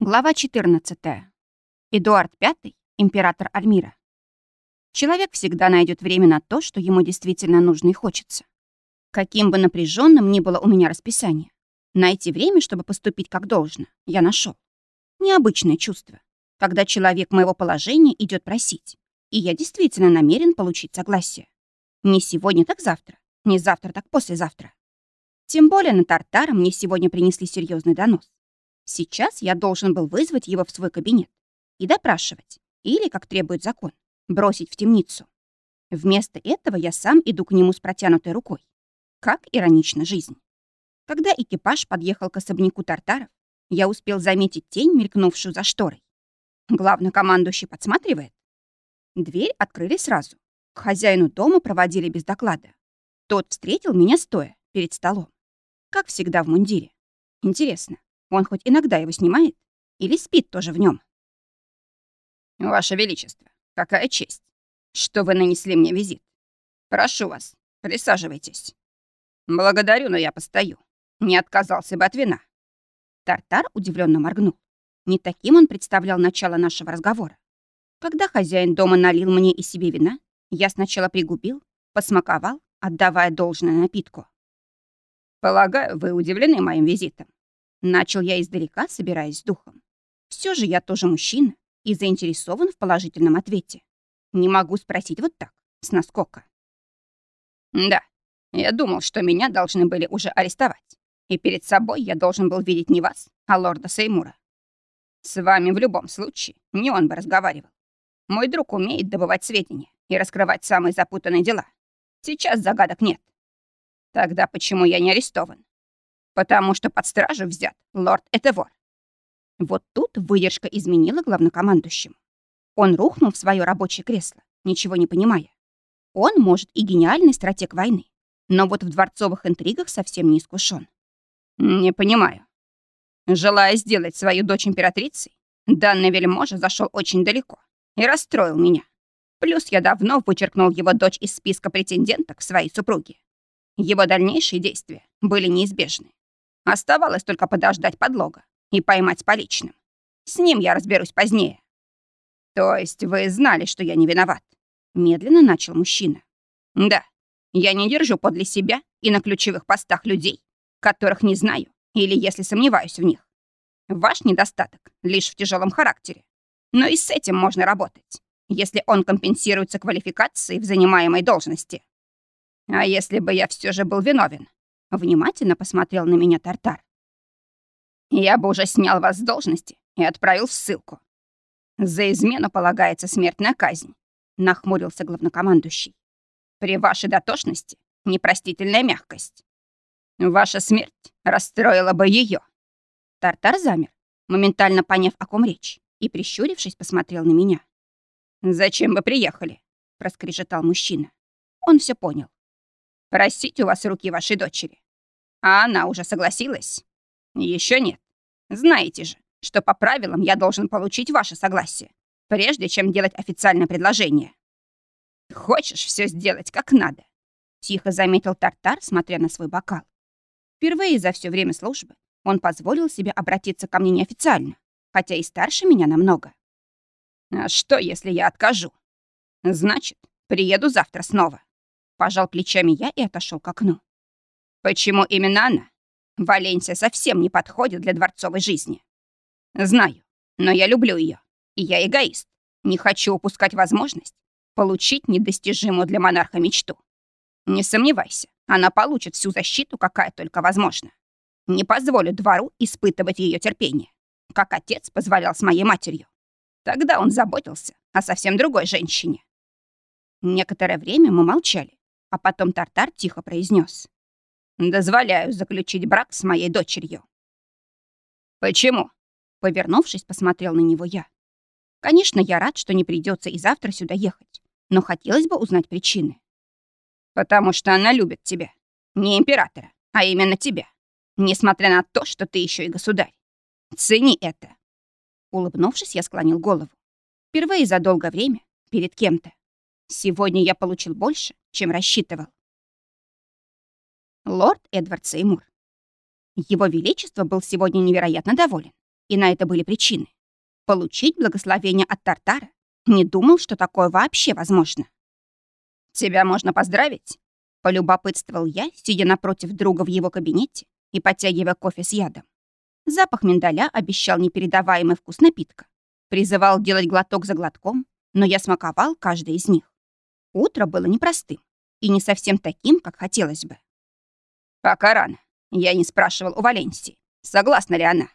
Глава 14. Эдуард V, император Альмира. Человек всегда найдет время на то, что ему действительно нужно и хочется. Каким бы напряженным ни было у меня расписание, найти время, чтобы поступить как должно, я нашел. Необычное чувство, когда человек моего положения идет просить, и я действительно намерен получить согласие. Не сегодня, так завтра, не завтра, так послезавтра. Тем более на Тартара мне сегодня принесли серьезный донос. Сейчас я должен был вызвать его в свой кабинет и допрашивать, или, как требует закон, бросить в темницу. Вместо этого я сам иду к нему с протянутой рукой. Как иронична жизнь. Когда экипаж подъехал к особняку Тартаров, я успел заметить тень, мелькнувшую за шторой. Главнокомандующий подсматривает. Дверь открыли сразу. К хозяину дома проводили без доклада. Тот встретил меня стоя перед столом. Как всегда в мундире. Интересно, он хоть иногда его снимает? Или спит тоже в нем? Ваше Величество, какая честь, что вы нанесли мне визит. Прошу вас, присаживайтесь. Благодарю, но я постою. Не отказался бы от вина. Тартар удивленно моргнул. Не таким он представлял начало нашего разговора. Когда хозяин дома налил мне и себе вина, я сначала пригубил, посмаковал, отдавая должное напитку. «Полагаю, вы удивлены моим визитом. Начал я издалека, собираясь с духом. Все же я тоже мужчина и заинтересован в положительном ответе. Не могу спросить вот так, с наскока. Да, я думал, что меня должны были уже арестовать. И перед собой я должен был видеть не вас, а лорда Сеймура. С вами в любом случае не он бы разговаривал. Мой друг умеет добывать сведения и раскрывать самые запутанные дела. Сейчас загадок нет. Тогда почему я не арестован? Потому что под стражу взят лорд Этевор. Вот тут выдержка изменила главнокомандующему. Он рухнул в свое рабочее кресло, ничего не понимая. Он, может, и гениальный стратег войны, но вот в дворцовых интригах совсем не искушен. Не понимаю. Желая сделать свою дочь императрицей, данный вельможа зашел очень далеко и расстроил меня. Плюс я давно вычеркнул его дочь из списка претенденток своей супруги. Его дальнейшие действия были неизбежны. Оставалось только подождать подлога и поймать с поличным. С ним я разберусь позднее. То есть вы знали, что я не виноват? Медленно начал мужчина. Да, я не держу подле себя и на ключевых постах людей, которых не знаю или если сомневаюсь в них. Ваш недостаток лишь в тяжелом характере. Но и с этим можно работать, если он компенсируется квалификацией в занимаемой должности. А если бы я все же был виновен, Внимательно посмотрел на меня Тартар. «Я бы уже снял вас с должности и отправил в ссылку. За измену полагается смертная казнь», — нахмурился главнокомандующий. «При вашей дотошности непростительная мягкость. Ваша смерть расстроила бы ее. Тартар замер, моментально поняв, о ком речь, и, прищурившись, посмотрел на меня. «Зачем вы приехали?» — проскрежетал мужчина. Он все понял. Просить у вас руки вашей дочери. А она уже согласилась? Еще нет. Знаете же, что по правилам я должен получить ваше согласие, прежде чем делать официальное предложение. Хочешь все сделать как надо? Тихо заметил Тартар, смотря на свой бокал. Впервые за все время службы он позволил себе обратиться ко мне неофициально, хотя и старше меня намного. А что, если я откажу? Значит, приеду завтра снова. Пожал плечами я и отошел к окну. Почему именно она? Валенсия совсем не подходит для дворцовой жизни. Знаю, но я люблю ее, и я эгоист. Не хочу упускать возможность получить недостижимую для монарха мечту. Не сомневайся, она получит всю защиту, какая только возможна. Не позволю двору испытывать ее терпение, как отец позволял с моей матерью. Тогда он заботился о совсем другой женщине. Некоторое время мы молчали, а потом Тартар тихо произнес: «Дозволяю заключить брак с моей дочерью». «Почему?» Повернувшись, посмотрел на него я. Конечно, я рад, что не придется и завтра сюда ехать, но хотелось бы узнать причины. «Потому что она любит тебя. Не императора, а именно тебя. Несмотря на то, что ты еще и государь. Цени это». Улыбнувшись, я склонил голову. Впервые за долгое время перед кем-то. Сегодня я получил больше, чем рассчитывал. Лорд Эдвард Сеймур. Его Величество был сегодня невероятно доволен. И на это были причины. Получить благословение от Тартара не думал, что такое вообще возможно. «Тебя можно поздравить?» — полюбопытствовал я, сидя напротив друга в его кабинете и подтягивая кофе с ядом. Запах миндаля обещал непередаваемый вкус напитка. Призывал делать глоток за глотком, но я смаковал каждый из них. Утро было непростым и не совсем таким, как хотелось бы. «Пока рано. Я не спрашивал у Валенсии, согласна ли она».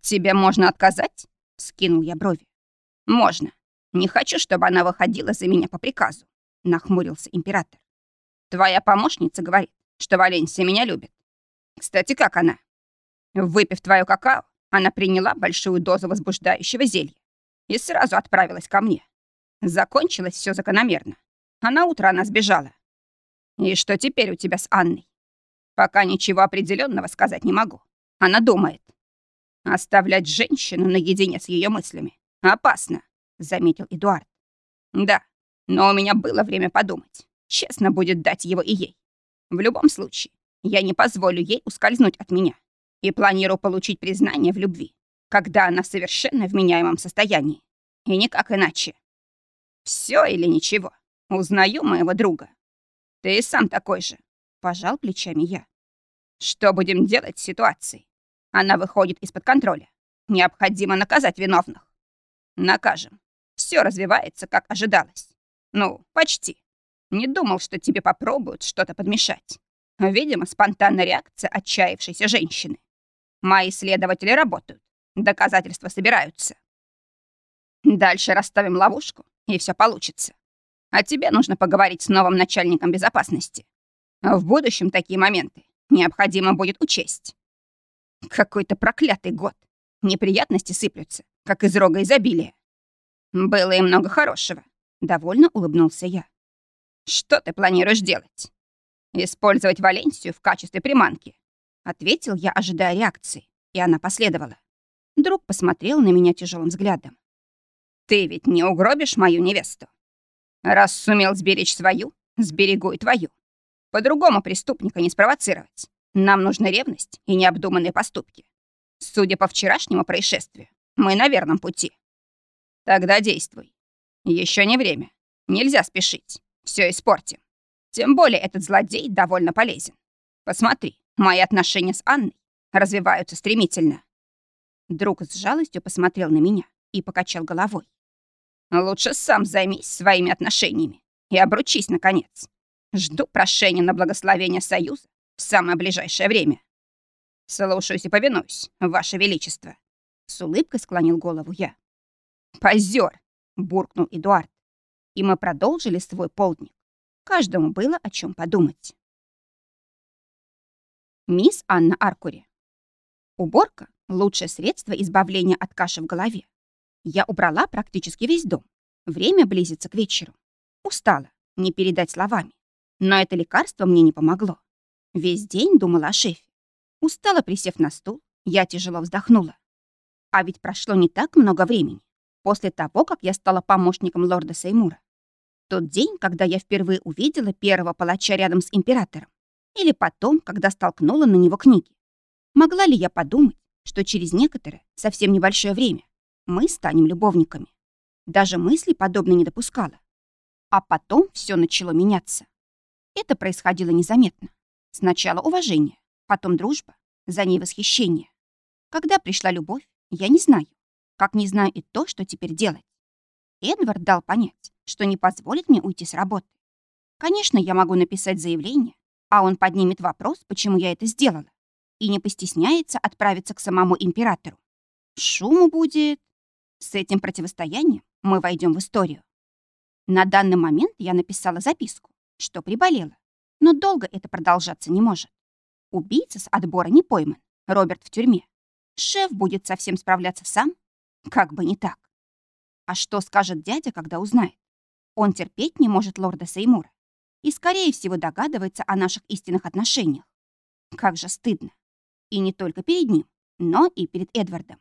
«Тебе можно отказать?» — скинул я брови. «Можно. Не хочу, чтобы она выходила за меня по приказу», — нахмурился император. «Твоя помощница говорит, что Валенсия меня любит. Кстати, как она?» Выпив твое какао, она приняла большую дозу возбуждающего зелья и сразу отправилась ко мне. Закончилось все закономерно. А на утро она сбежала. И что теперь у тебя с Анной? Пока ничего определенного сказать не могу. Она думает. Оставлять женщину наедине с ее мыслями опасно, заметил Эдуард. Да, но у меня было время подумать. Честно будет дать его и ей. В любом случае, я не позволю ей ускользнуть от меня и планирую получить признание в любви, когда она в совершенно вменяемом состоянии. И никак иначе. Все или ничего. Узнаю моего друга. Ты сам такой же. Пожал плечами я. Что будем делать с ситуацией? Она выходит из-под контроля. Необходимо наказать виновных. Накажем. Все развивается, как ожидалось. Ну, почти. Не думал, что тебе попробуют что-то подмешать. Видимо, спонтанная реакция отчаявшейся женщины. Мои следователи работают. Доказательства собираются. Дальше расставим ловушку, и все получится. А тебе нужно поговорить с новым начальником безопасности. В будущем такие моменты необходимо будет учесть. Какой-то проклятый год. Неприятности сыплются, как из рога изобилия. Было и много хорошего. Довольно улыбнулся я. Что ты планируешь делать? Использовать Валенсию в качестве приманки. Ответил я, ожидая реакции, и она последовала. Друг посмотрел на меня тяжелым взглядом. «Ты ведь не угробишь мою невесту? Раз сумел сберечь свою, сберегу и твою. По-другому преступника не спровоцировать. Нам нужна ревность и необдуманные поступки. Судя по вчерашнему происшествию, мы на верном пути. Тогда действуй. Еще не время. Нельзя спешить. Все испортим. Тем более этот злодей довольно полезен. Посмотри, Мои отношения с Анной развиваются стремительно. Друг с жалостью посмотрел на меня и покачал головой. Лучше сам займись своими отношениями и обручись, наконец. Жду прошения на благословение Союза в самое ближайшее время. Слушаюсь и повинуюсь, Ваше Величество. С улыбкой склонил голову я. Позер, буркнул Эдуард. И мы продолжили свой полдник. Каждому было о чем подумать. Мисс Анна Аркури. Уборка — лучшее средство избавления от каши в голове. Я убрала практически весь дом. Время близится к вечеру. Устала, не передать словами. Но это лекарство мне не помогло. Весь день думала о шефе. Устала, присев на стул, я тяжело вздохнула. А ведь прошло не так много времени после того, как я стала помощником лорда Сеймура. Тот день, когда я впервые увидела первого палача рядом с императором. Или потом, когда столкнула на него книги. Могла ли я подумать, что через некоторое, совсем небольшое время, мы станем любовниками? Даже мысли подобной не допускала. А потом все начало меняться. Это происходило незаметно. Сначала уважение, потом дружба, за ней восхищение. Когда пришла любовь, я не знаю. Как не знаю и то, что теперь делать. Эдвард дал понять, что не позволит мне уйти с работы. Конечно, я могу написать заявление, а он поднимет вопрос, почему я это сделала, и не постесняется отправиться к самому императору. Шуму будет. С этим противостоянием мы войдем в историю. На данный момент я написала записку, что приболела, но долго это продолжаться не может. Убийца с отбора не пойман, Роберт в тюрьме. Шеф будет совсем справляться сам? Как бы не так. А что скажет дядя, когда узнает? Он терпеть не может лорда Сеймура и, скорее всего, догадывается о наших истинных отношениях. Как же стыдно. И не только перед ним, но и перед Эдвардом.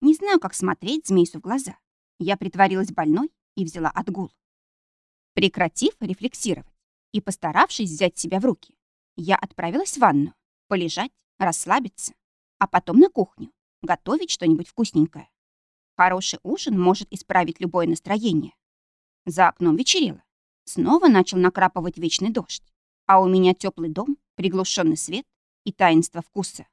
Не знаю, как смотреть Змейсу в глаза. Я притворилась больной и взяла отгул. Прекратив рефлексировать и постаравшись взять себя в руки, я отправилась в ванну, полежать, расслабиться, а потом на кухню, готовить что-нибудь вкусненькое. Хороший ужин может исправить любое настроение. За окном вечерело. Снова начал накрапывать вечный дождь. А у меня теплый дом, приглушенный свет и таинство вкуса.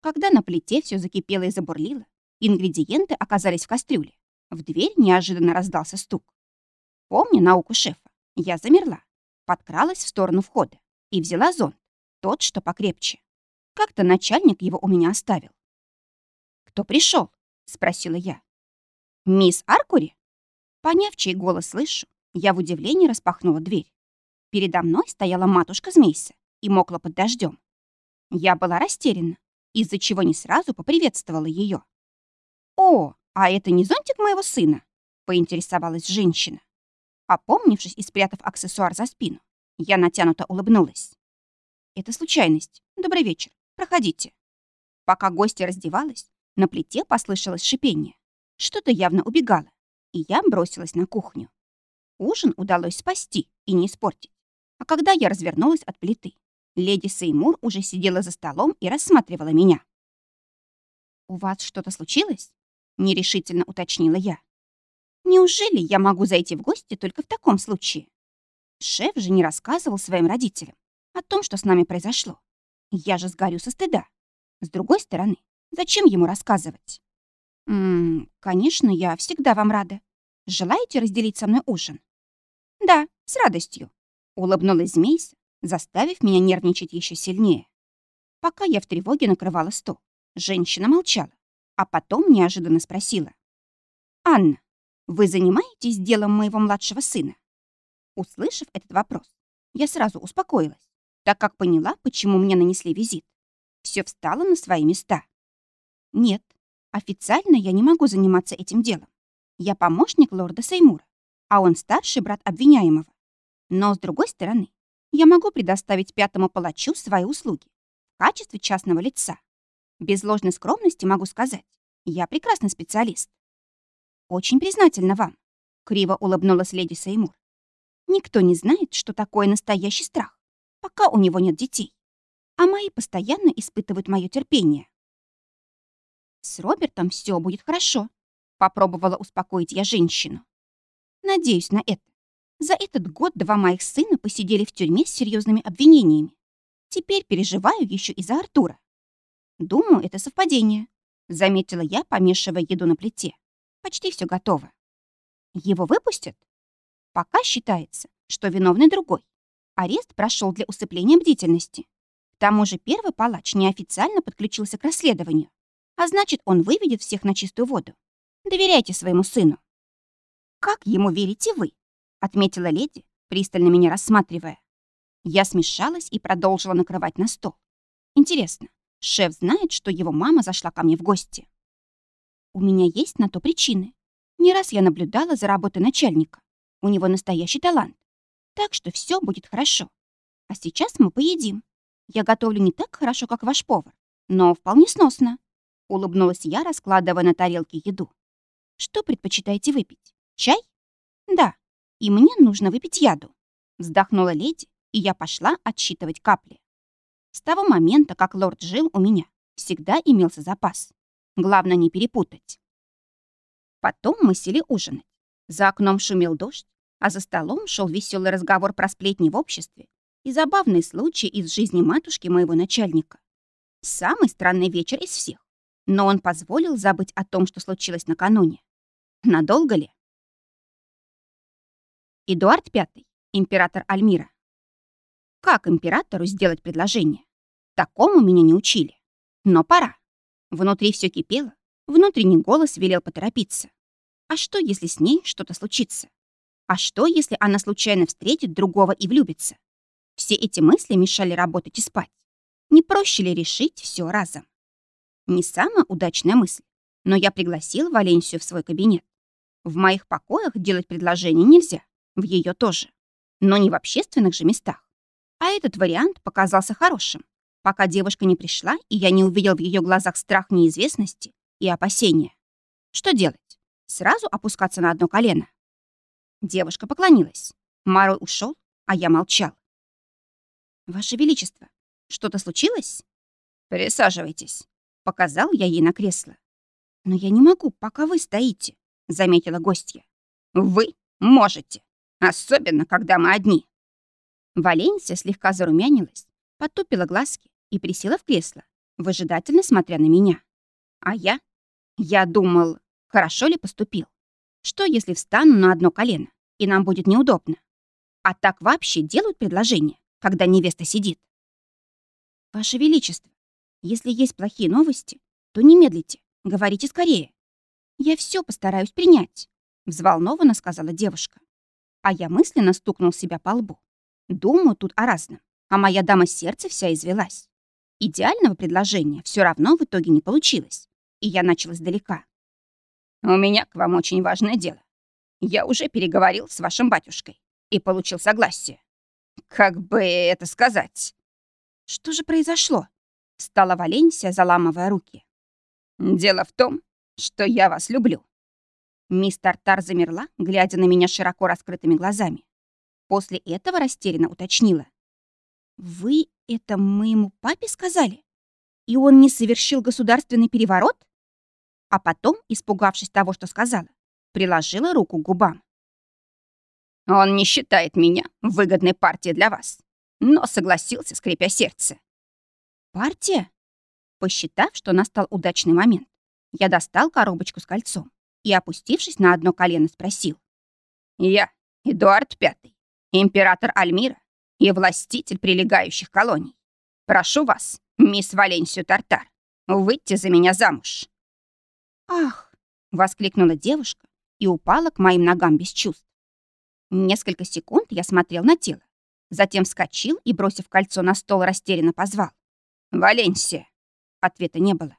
Когда на плите все закипело и забурлило, ингредиенты оказались в кастрюле. В дверь неожиданно раздался стук. Помня науку шефа, я замерла, подкралась в сторону входа и взяла зонт, тот, что покрепче. Как-то начальник его у меня оставил. «Кто пришел? спросила я. «Мисс Аркури?» Поняв, чей голос слышу, я в удивлении распахнула дверь. Передо мной стояла матушка Змейса и мокла под дождем. Я была растеряна, из-за чего не сразу поприветствовала ее. «О, а это не зонтик моего сына?» — поинтересовалась женщина. Опомнившись и спрятав аксессуар за спину, я натянуто улыбнулась. «Это случайность. Добрый вечер. Проходите». Пока гостья раздевалась, на плите послышалось шипение. Что-то явно убегало, и я бросилась на кухню. Ужин удалось спасти и не испортить. А когда я развернулась от плиты, леди Сеймур уже сидела за столом и рассматривала меня. «У вас что-то случилось?» — нерешительно уточнила я. «Неужели я могу зайти в гости только в таком случае?» Шеф же не рассказывал своим родителям о том, что с нами произошло. Я же сгорю со стыда. С другой стороны, зачем ему рассказывать? «М -м, конечно, я всегда вам рада. Желаете разделить со мной ужин?» «Да, с радостью», — улыбнулась змейся, заставив меня нервничать еще сильнее. Пока я в тревоге накрывала стол, женщина молчала, а потом неожиданно спросила. «Анна, вы занимаетесь делом моего младшего сына?» Услышав этот вопрос, я сразу успокоилась, так как поняла, почему мне нанесли визит. Все встало на свои места. Нет, официально я не могу заниматься этим делом. Я помощник лорда Сеймура, а он старший брат обвиняемого. Но, с другой стороны, я могу предоставить пятому палачу свои услуги в качестве частного лица. Без ложной скромности могу сказать, я прекрасный специалист. Очень признательна вам, криво улыбнулась леди Сеймур. Никто не знает, что такое настоящий страх, пока у него нет детей. А мои постоянно испытывают мое терпение. С Робертом все будет хорошо, попробовала успокоить я женщину. Надеюсь на это. За этот год два моих сына посидели в тюрьме с серьезными обвинениями. Теперь переживаю еще и за Артура. Думаю, это совпадение, заметила я, помешивая еду на плите. Почти все готово. Его выпустят? Пока считается, что виновный другой. Арест прошел для усыпления бдительности. К тому же первый палач неофициально подключился к расследованию, а значит, он выведет всех на чистую воду. Доверяйте своему сыну. Как ему верите вы? отметила леди, пристально меня рассматривая. Я смешалась и продолжила накрывать на стол. Интересно, шеф знает, что его мама зашла ко мне в гости? У меня есть на то причины. Не раз я наблюдала за работой начальника. У него настоящий талант. Так что все будет хорошо. А сейчас мы поедим. Я готовлю не так хорошо, как ваш повар, но вполне сносно. Улыбнулась я, раскладывая на тарелке еду. Что предпочитаете выпить? Чай? Да, и мне нужно выпить яду. Вздохнула леди, и я пошла отсчитывать капли. С того момента, как лорд жил у меня, всегда имелся запас. Главное не перепутать. Потом мы сели ужинать. За окном шумел дождь, а за столом шел веселый разговор про сплетни в обществе и забавные случаи из жизни матушки моего начальника. Самый странный вечер из всех. Но он позволил забыть о том, что случилось накануне. Надолго ли? Эдуард V, император Альмира. Как императору сделать предложение? Такому меня не учили. Но пора. Внутри все кипело, внутренний голос велел поторопиться. А что, если с ней что-то случится? А что, если она случайно встретит другого и влюбится? Все эти мысли мешали работать и спать. Не проще ли решить все разом? Не самая удачная мысль, но я пригласил Валенсию в свой кабинет. В моих покоях делать предложение нельзя в ее тоже. Но не в общественных же местах. А этот вариант показался хорошим, пока девушка не пришла, и я не увидел в ее глазах страх неизвестности и опасения. Что делать? Сразу опускаться на одно колено? Девушка поклонилась. Марой ушел, а я молчал. «Ваше Величество, что-то случилось?» «Присаживайтесь». Показал я ей на кресло. «Но я не могу, пока вы стоите», — заметила гостья. «Вы можете, особенно когда мы одни». Валенсия слегка зарумянилась, потупила глазки и присела в кресло, выжидательно смотря на меня. А я? Я думал, хорошо ли поступил? Что, если встану на одно колено, и нам будет неудобно? А так вообще делают предложение, когда невеста сидит? Ваше Величество, если есть плохие новости, то не медлите, говорите скорее. Я все постараюсь принять, взволнованно сказала девушка. А я мысленно стукнул себя по лбу. Думаю тут о разном, а моя дама сердца вся извелась. Идеального предложения все равно в итоге не получилось, и я начал издалека. «У меня к вам очень важное дело. Я уже переговорил с вашим батюшкой и получил согласие. Как бы это сказать?» «Что же произошло?» — стала Валенсия, заламывая руки. «Дело в том, что я вас люблю». Мисс Тартар замерла, глядя на меня широко раскрытыми глазами. После этого растерянно уточнила. «Вы это моему папе сказали? И он не совершил государственный переворот?» А потом, испугавшись того, что сказала, приложила руку к губам. «Он не считает меня выгодной партией для вас, но согласился, скрипя сердце». «Партия?» Посчитав, что настал удачный момент, я достал коробочку с кольцом и, опустившись на одно колено, спросил. «Я, Эдуард Пятый, император Альмира и властитель прилегающих колоний. Прошу вас, мисс Валенсию Тартар, выйти за меня замуж». «Ах!» — воскликнула девушка и упала к моим ногам без чувств. Несколько секунд я смотрел на тело, затем вскочил и, бросив кольцо на стол, растерянно позвал. «Валенсия!» Ответа не было.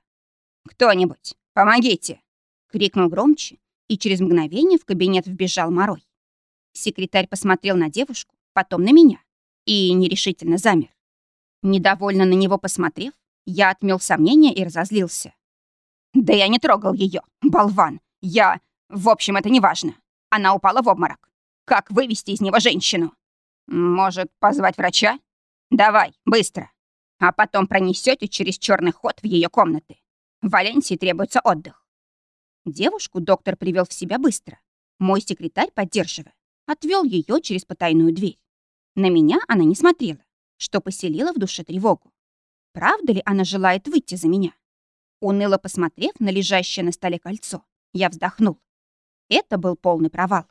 «Кто-нибудь, помогите!» — крикнул громче, и через мгновение в кабинет вбежал Морой. Секретарь посмотрел на девушку, потом на меня и нерешительно замер. Недовольно на него посмотрев, я отмел сомнения и разозлился. «Да я не трогал ее, болван! Я... В общем, это не важно. Она упала в обморок. Как вывести из него женщину? Может, позвать врача? Давай, быстро. А потом пронесете через черный ход в ее комнаты. Валенсии требуется отдых». Девушку доктор привел в себя быстро. Мой секретарь, поддерживая, отвел ее через потайную дверь. На меня она не смотрела, что поселило в душе тревогу. Правда ли она желает выйти за меня? Уныло посмотрев на лежащее на столе кольцо, я вздохнул. Это был полный провал.